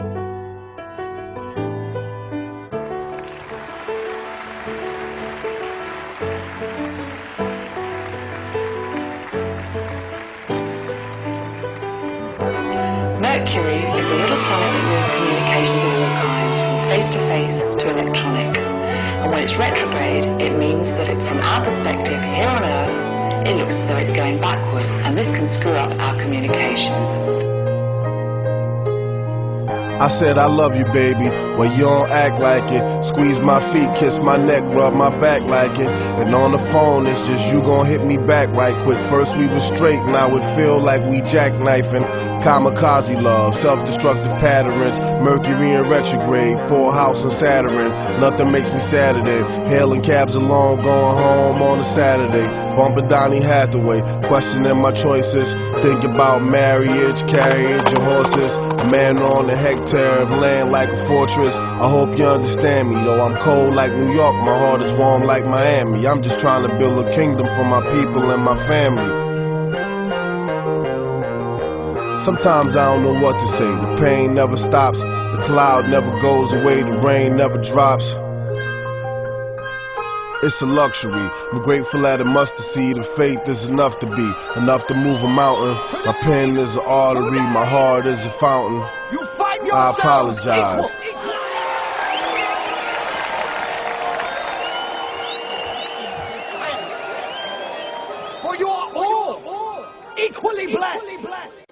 Mercury is a little planet with communications of all kinds, from face-to-face to electronic. And when it's retrograde, it means that it, from our perspective here on Earth, it looks as though it's going backwards, and this can screw up our communications. I said I love you, baby. Well, you don't act like it. Squeeze my feet, kiss my neck, rub my back like it. And on the phone, it's just you gon' hit me back right quick. First we was straight, now it feel like we jackknifing. Kamikaze love, self-destructive patterns. Mercury in retrograde, full house and Saturn. Nothing makes me sadder than hailing cabs alone, going home on a Saturday. Bumping Donny Hathaway, questioning my choices. Think about marriage, carriage, and horses. Man on a hectare of land like a fortress. I hope you understand me, though I'm cold like New York, my heart is warm like Miami. I'm just trying to build a kingdom for my people and my family. Sometimes I don't know what to say. The pain never stops, the cloud never goes away, the rain never drops. It's a luxury. I'm grateful at a mustard seed the faith is enough to be, enough to move a mountain. My pen is an artery, my heart is a fountain. I apologize. For you are all equally blessed.